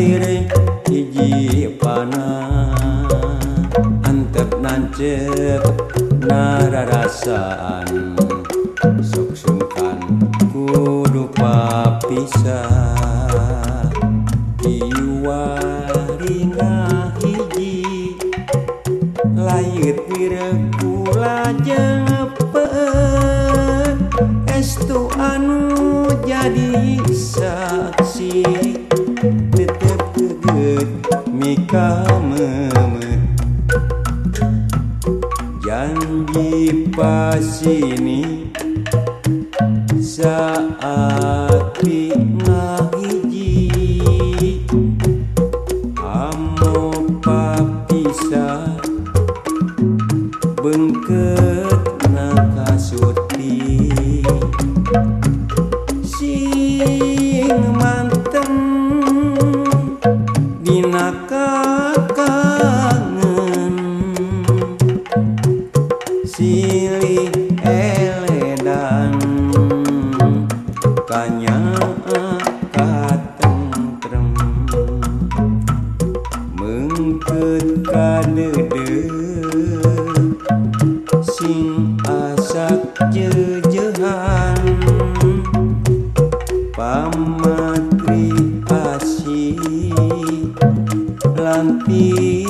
lirik hiji pana antep nancep nararasaan sok sungkan kudu papisah Iwaringa hiji Layut wiregula jepet. Estu anu jadi saksi kamu. Janji pas ini saat hanya katentrem mengketkan dede sing asak jejehan. Pamatri asih lantik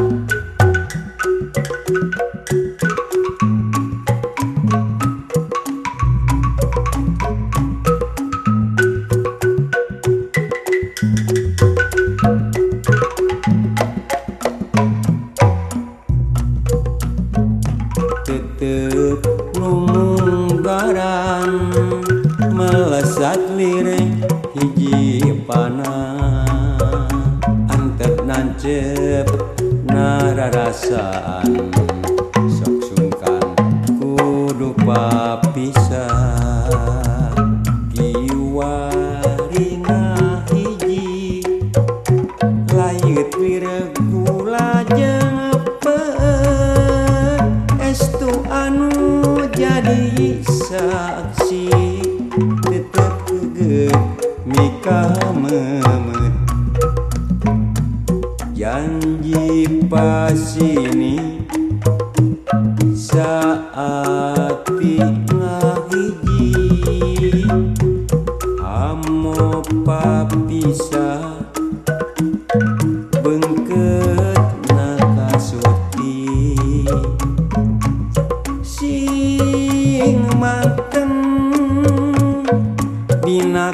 zat lirik hiji panah antep nancep nararasaan. Sok sungkan kudu papisah Janji pasini saat ngahiji. Amo papisah bengket nakasuti. Sing manteng dina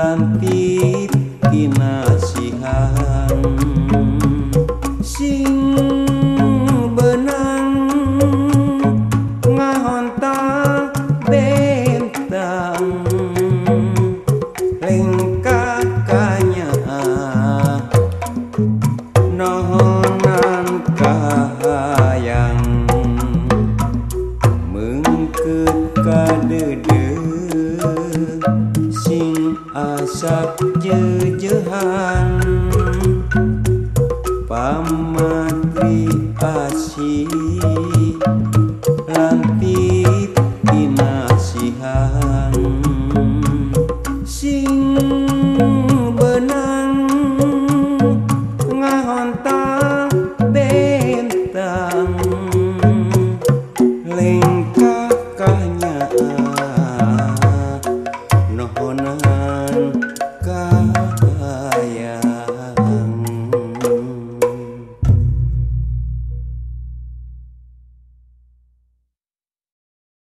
lantik kinasihan resep jejehan. Pamatri asih.